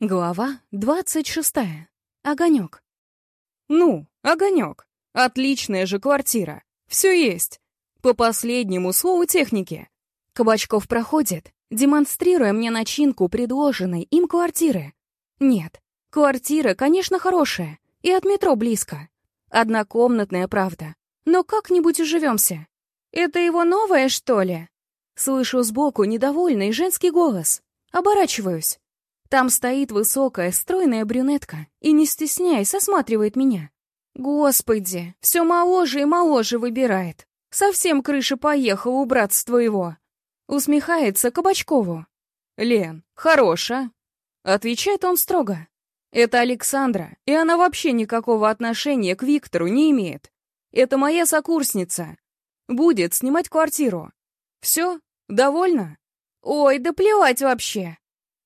Глава двадцать шестая. Огонек. Ну, огонек. Отличная же квартира. Все есть. По последнему слову техники. Кабачков проходит, демонстрируя мне начинку предложенной им квартиры. Нет, квартира, конечно, хорошая, и от метро близко. Однокомнатная, правда. Но как-нибудь уживемся. Это его новое, что ли? Слышу сбоку недовольный женский голос. Оборачиваюсь. Там стоит высокая, стройная брюнетка и, не стесняясь, осматривает меня. Господи, все моложе и моложе выбирает. Совсем крыша поехала у братства твоего. Усмехается Кабачкову. «Лен, хороша!» Отвечает он строго. «Это Александра, и она вообще никакого отношения к Виктору не имеет. Это моя сокурсница. Будет снимать квартиру. Все? Довольно?» «Ой, да плевать вообще!»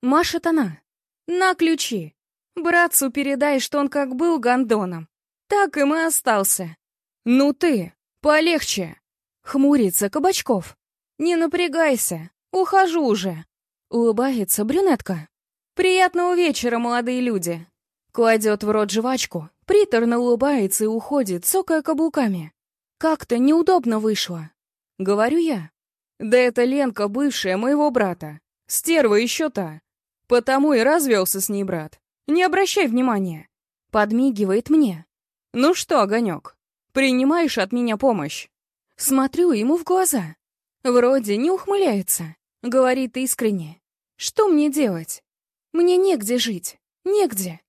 Машет она. «На ключи. Братцу передай, что он как был гондоном, так им и остался». «Ну ты, полегче!» Хмурится Кабачков. «Не напрягайся, ухожу уже!» Улыбается брюнетка. «Приятного вечера, молодые люди!» Кладет в рот жвачку, приторно улыбается и уходит, цокая каблуками. Как-то неудобно вышло. Говорю я. «Да это Ленка, бывшая моего брата. Стерва еще та. Потому и развелся с ней брат. Не обращай внимания. Подмигивает мне. Ну что, Огонек, принимаешь от меня помощь? Смотрю ему в глаза. Вроде не ухмыляется. Говорит искренне. Что мне делать? Мне негде жить. Негде.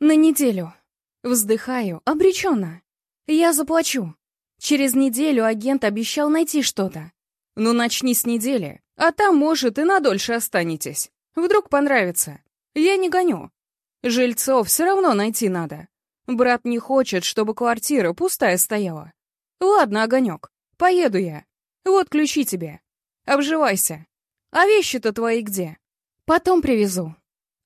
На неделю. Вздыхаю, обреченно. Я заплачу. Через неделю агент обещал найти что-то. Ну, начни с недели, а там, может, и надольше останетесь. Вдруг понравится. Я не гоню. Жильцов все равно найти надо. Брат не хочет, чтобы квартира пустая стояла. Ладно, огонек, поеду я. Вот ключи тебе. Обживайся. А вещи-то твои где? Потом привезу.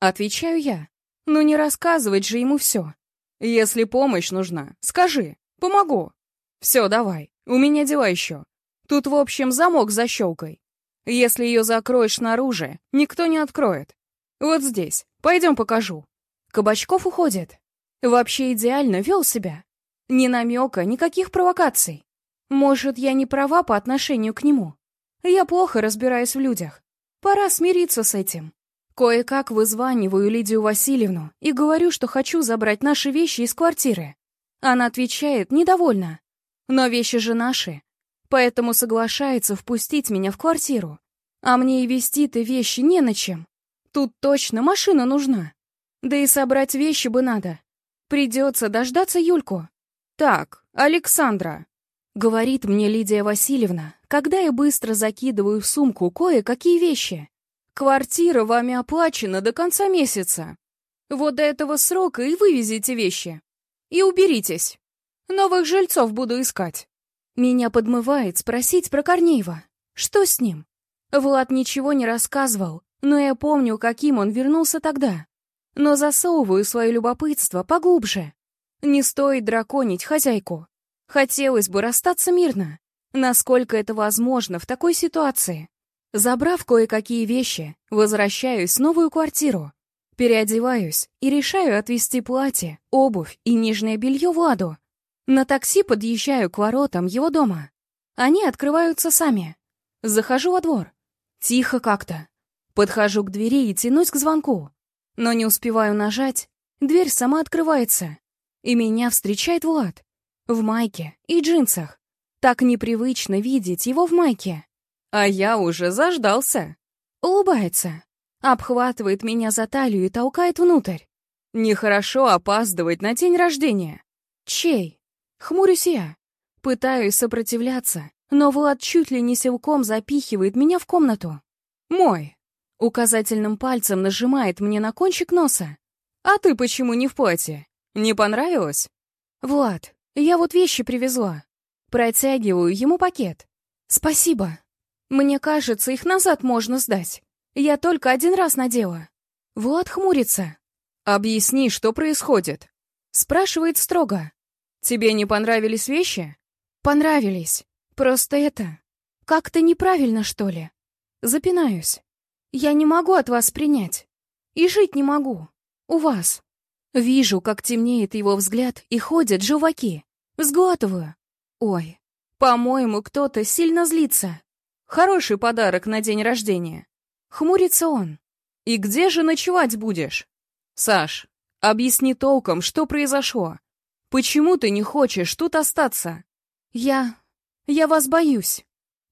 Отвечаю я. Ну не рассказывать же ему все. Если помощь нужна, скажи. Помогу. Все, давай. У меня дела еще. Тут, в общем, замок защелкай. Если ее закроешь снаружи, никто не откроет. Вот здесь. Пойдем покажу. Кабачков уходит. Вообще идеально вел себя. Ни намека, никаких провокаций. Может, я не права по отношению к нему. Я плохо разбираюсь в людях. Пора смириться с этим. Кое-как вызваниваю Лидию Васильевну и говорю, что хочу забрать наши вещи из квартиры. Она отвечает недовольно. Но вещи же наши, поэтому соглашается впустить меня в квартиру. А мне и вести-то вещи не на чем. Тут точно машина нужна. Да и собрать вещи бы надо. Придется дождаться Юльку. «Так, Александра», — говорит мне Лидия Васильевна, когда я быстро закидываю в сумку кое-какие вещи. «Квартира вами оплачена до конца месяца. Вот до этого срока и вывезите вещи. И уберитесь. Новых жильцов буду искать». Меня подмывает спросить про Корнеева. Что с ним? Влад ничего не рассказывал, но я помню, каким он вернулся тогда. Но засовываю свое любопытство поглубже. Не стоит драконить хозяйку. Хотелось бы расстаться мирно. Насколько это возможно в такой ситуации? Забрав кое-какие вещи, возвращаюсь в новую квартиру. Переодеваюсь и решаю отвезти платье, обувь и нижнее белье Владу. На такси подъезжаю к воротам его дома. Они открываются сами. Захожу во двор. Тихо как-то. Подхожу к двери и тянусь к звонку. Но не успеваю нажать. Дверь сама открывается. И меня встречает Влад. В майке и джинсах. Так непривычно видеть его в майке. А я уже заждался. Улыбается. Обхватывает меня за талию и толкает внутрь. Нехорошо опаздывать на день рождения. Чей? Хмурюсь я. Пытаюсь сопротивляться, но Влад чуть ли не силком запихивает меня в комнату. «Мой!» Указательным пальцем нажимает мне на кончик носа. «А ты почему не в платье? Не понравилось?» «Влад, я вот вещи привезла. Протягиваю ему пакет. Спасибо. Мне кажется, их назад можно сдать. Я только один раз надела». Влад хмурится. «Объясни, что происходит?» Спрашивает строго. Тебе не понравились вещи? Понравились. Просто это... Как-то неправильно, что ли? Запинаюсь. Я не могу от вас принять. И жить не могу. у вас. Вижу, как темнеет его взгляд, и ходят жуваки. Сглатываю. Ой, по-моему, кто-то сильно злится. Хороший подарок на день рождения. Хмурится он. И где же ночевать будешь? Саш, объясни толком, что произошло. Почему ты не хочешь тут остаться? Я... я вас боюсь.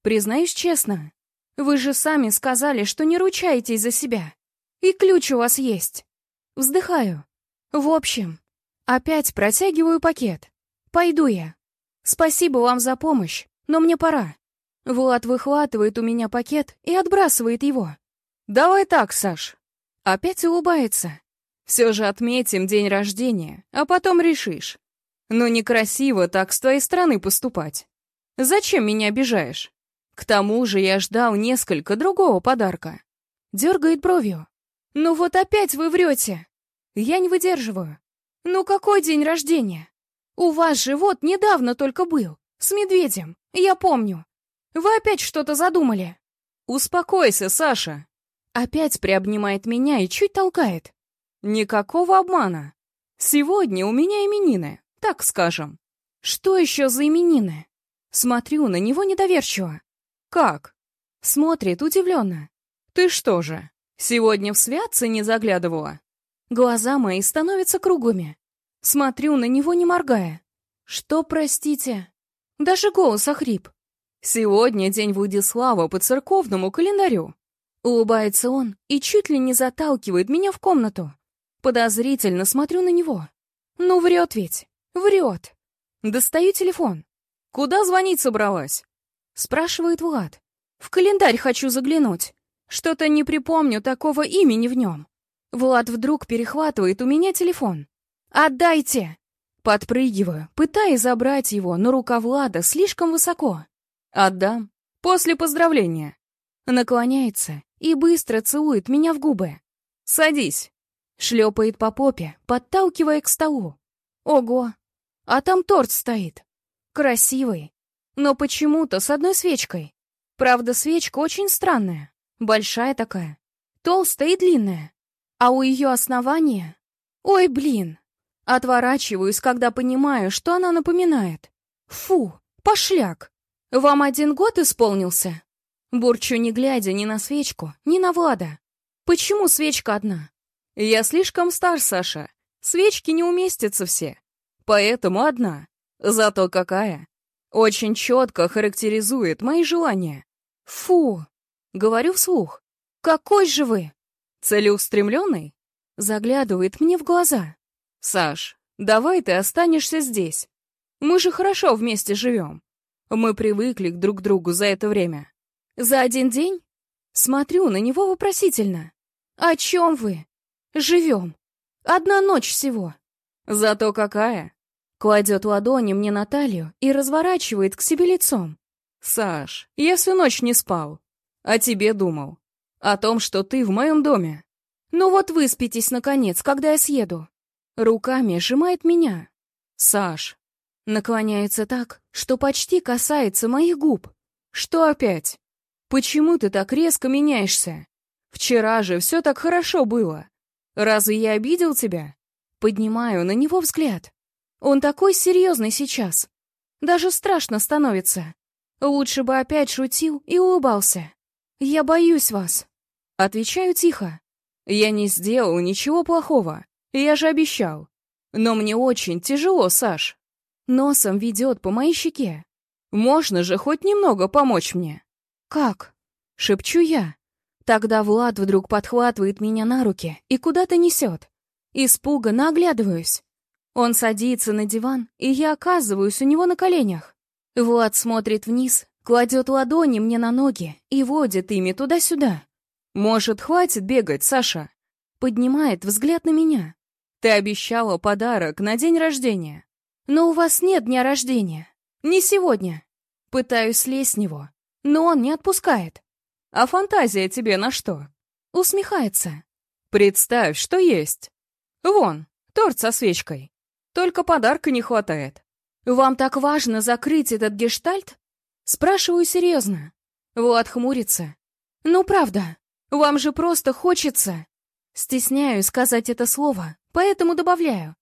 Признаюсь честно. Вы же сами сказали, что не ручаетесь за себя. И ключ у вас есть. Вздыхаю. В общем, опять протягиваю пакет. Пойду я. Спасибо вам за помощь, но мне пора. Влад выхватывает у меня пакет и отбрасывает его. Давай так, Саш. Опять улыбается. Все же отметим день рождения, а потом решишь. Но некрасиво так с твоей стороны поступать. Зачем меня обижаешь? К тому же я ждал несколько другого подарка. Дергает бровью. Ну вот опять вы врете. Я не выдерживаю. Ну какой день рождения? У вас же вот недавно только был. С медведем. Я помню. Вы опять что-то задумали. Успокойся, Саша. Опять приобнимает меня и чуть толкает. Никакого обмана. Сегодня у меня именины, так скажем. Что еще за именины? Смотрю на него недоверчиво. Как? Смотрит удивленно. Ты что же, сегодня в святцы не заглядывала? Глаза мои становятся круглыми. Смотрю на него, не моргая. Что, простите? Даже голос охрип. Сегодня день Владислава по церковному календарю. Улыбается он и чуть ли не заталкивает меня в комнату. Подозрительно смотрю на него. Ну, врет ведь. Врет. Достаю телефон. «Куда звонить собралась?» Спрашивает Влад. «В календарь хочу заглянуть. Что-то не припомню такого имени в нем». Влад вдруг перехватывает у меня телефон. «Отдайте!» Подпрыгиваю, пытаясь забрать его, но рука Влада слишком высоко. «Отдам. После поздравления». Наклоняется и быстро целует меня в губы. «Садись». Шлепает по попе, подталкивая к столу. Ого! А там торт стоит. Красивый. Но почему-то с одной свечкой. Правда, свечка очень странная. Большая такая. Толстая и длинная а у ее основания... Ой, блин! Отворачиваюсь, когда понимаю, что она напоминает. Фу, пошляк! Вам один год исполнился? Бурчу, не глядя ни на свечку, ни на Влада. Почему свечка одна? Я слишком стар, Саша. Свечки не уместятся все. Поэтому одна. Зато какая. Очень четко характеризует мои желания. Фу! Говорю вслух. Какой же вы? Целеустремленный? Заглядывает мне в глаза. Саш, давай ты останешься здесь. Мы же хорошо вместе живем. Мы привыкли друг к другу за это время. За один день? Смотрю на него вопросительно. О чем вы? Живем. Одна ночь всего. Зато какая? Кладет ладони мне на талию и разворачивает к себе лицом. Саш, я всю ночь не спал. О тебе думал. О том, что ты в моем доме. Ну вот выспитесь, наконец, когда я съеду. Руками сжимает меня. Саш. Наклоняется так, что почти касается моих губ. Что опять? Почему ты так резко меняешься? Вчера же все так хорошо было. Разве я обидел тебя? Поднимаю на него взгляд. Он такой серьезный сейчас. Даже страшно становится. Лучше бы опять шутил и улыбался. Я боюсь вас. Отвечаю тихо. Я не сделал ничего плохого. Я же обещал. Но мне очень тяжело, Саш. Носом ведет по моей щеке. Можно же хоть немного помочь мне. Как? Шепчу я. Тогда Влад вдруг подхватывает меня на руки и куда-то несет. Испуганно оглядываюсь. Он садится на диван, и я оказываюсь у него на коленях. Влад смотрит вниз, кладет ладони мне на ноги и водит ими туда-сюда. «Может, хватит бегать, Саша?» Поднимает взгляд на меня. «Ты обещала подарок на день рождения». «Но у вас нет дня рождения. Не сегодня». Пытаюсь слезть с него, но он не отпускает. «А фантазия тебе на что?» Усмехается. «Представь, что есть. Вон, торт со свечкой. Только подарка не хватает». «Вам так важно закрыть этот гештальт?» Спрашиваю серьезно. Влад хмурится. «Ну, правда, вам же просто хочется...» Стесняюсь сказать это слово, поэтому добавляю.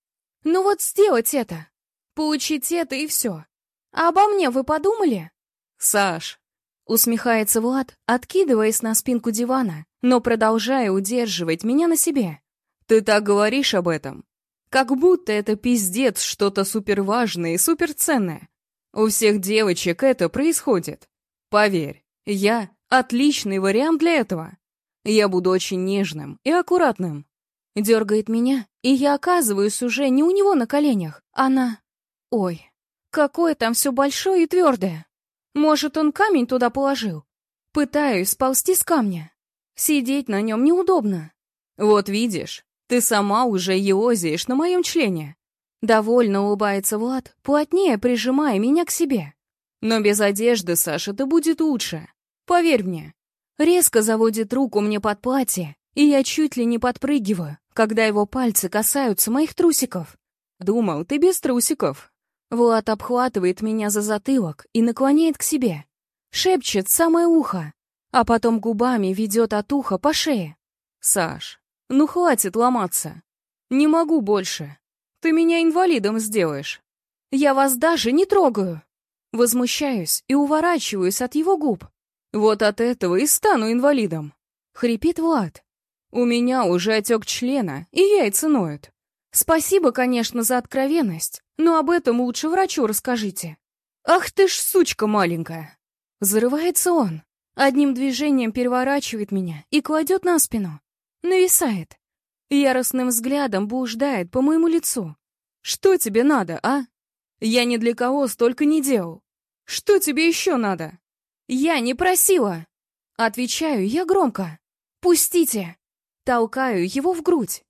Ну вот сделать это. Получить это и все. А обо мне вы подумали? Саш, усмехается Влад, откидываясь на спинку дивана, но продолжая удерживать меня на себе. Ты так говоришь об этом, как будто это пиздец что-то суперважное и суперценное. У всех девочек это происходит. Поверь, я отличный вариант для этого. Я буду очень нежным и аккуратным. Дергает меня, и я оказываюсь уже не у него на коленях, а на... Ой, какое там все большое и твердое. Может, он камень туда положил? Пытаюсь сползти с камня. Сидеть на нем неудобно. Вот видишь, ты сама уже еозиешь на моем члене. Довольно улыбается Влад, плотнее прижимая меня к себе. Но без одежды, Саша, это будет лучше. Поверь мне. Резко заводит руку мне под платье, и я чуть ли не подпрыгиваю, когда его пальцы касаются моих трусиков. Думал, ты без трусиков. Влад обхватывает меня за затылок и наклоняет к себе. Шепчет самое ухо, а потом губами ведет от уха по шее. «Саш, ну хватит ломаться. Не могу больше. Ты меня инвалидом сделаешь. Я вас даже не трогаю. Возмущаюсь и уворачиваюсь от его губ. Вот от этого и стану инвалидом. Хрипит Влад. У меня уже отек члена, и яйца ноют. Спасибо, конечно, за откровенность, но об этом лучше врачу расскажите. Ах ты ж сучка маленькая. Зарывается он. Одним движением переворачивает меня и кладет на спину. Нависает. Яростным взглядом блуждает по моему лицу. Что тебе надо, а? Я ни для кого столько не делал. Что тебе еще надо? Я не просила. Отвечаю я громко. Пустите. Толкаю его в грудь.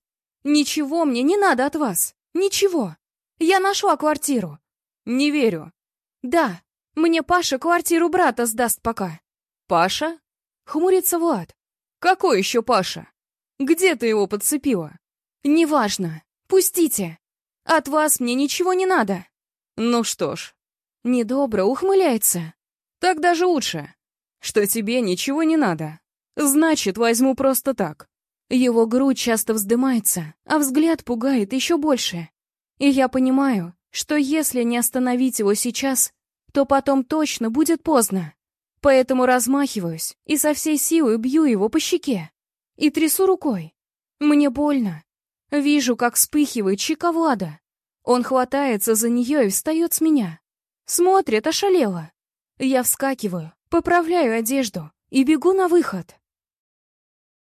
Ничего мне не надо от вас. Ничего. Я нашла квартиру. Не верю. Да, мне Паша квартиру брата сдаст пока. Паша? Хмурится Влад. Какой еще Паша? Где ты его подцепила? Неважно. Пустите. От вас мне ничего не надо. Ну что ж. Недобро ухмыляется. Так даже лучше. Что тебе ничего не надо. Значит, возьму просто так. Его грудь часто вздымается, а взгляд пугает еще больше. И я понимаю, что если не остановить его сейчас, то потом точно будет поздно. Поэтому размахиваюсь и со всей силы бью его по щеке. И трясу рукой. Мне больно. Вижу, как вспыхивает щека Влада. Он хватается за нее и встает с меня. Смотрит ошалело. Я вскакиваю, поправляю одежду и бегу на выход.